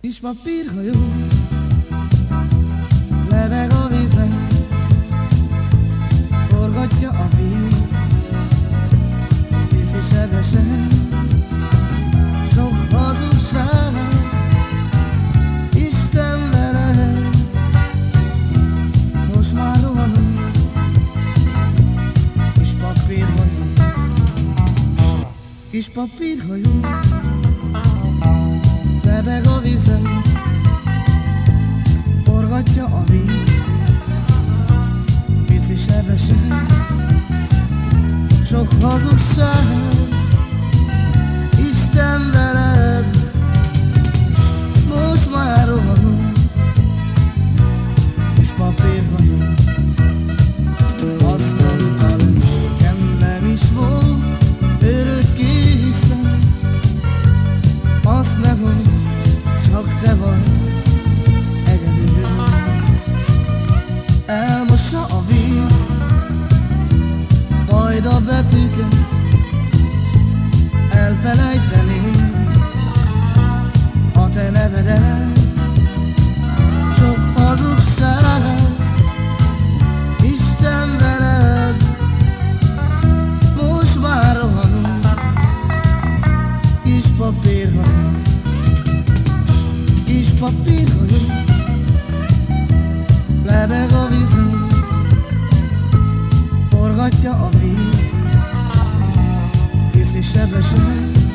Kis papírhajó Leveg a vízen Forgatja a víz. Viszi sebesen Sok hazugság Isten veled Most már rohanunk. Kis papírhajó Kis papírhajó Lebeg a devil. Papírhajó Lebeg a vízen Forgatja a víz. Viszi sebesen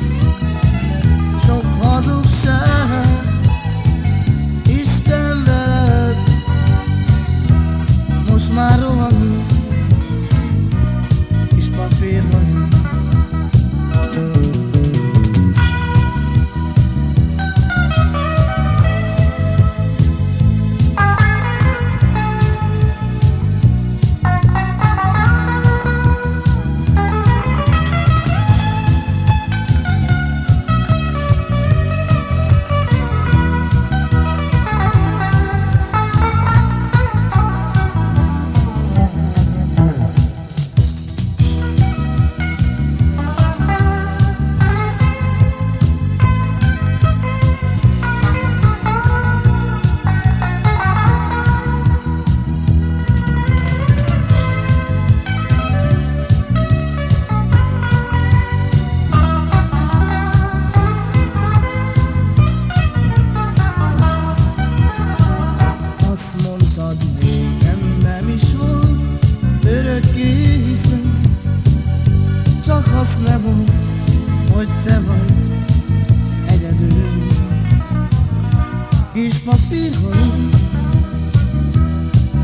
Kis papírhajó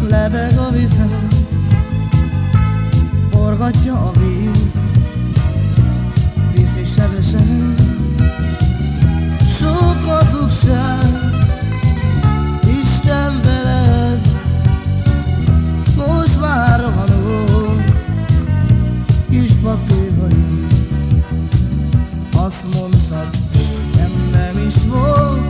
Lebeg a vízen Forgatja a víz. Viszi sebesen Sok hazugság. Isten veled, most már rohanunk, kis papír vagyunk. Azt mondtad, nekem nem is volt,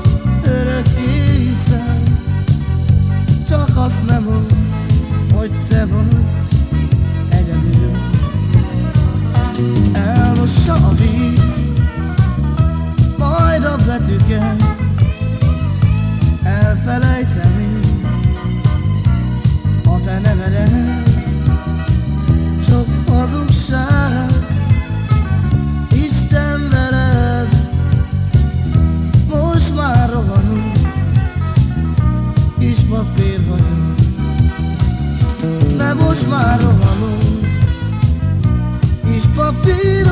most már rohanunk, kis papír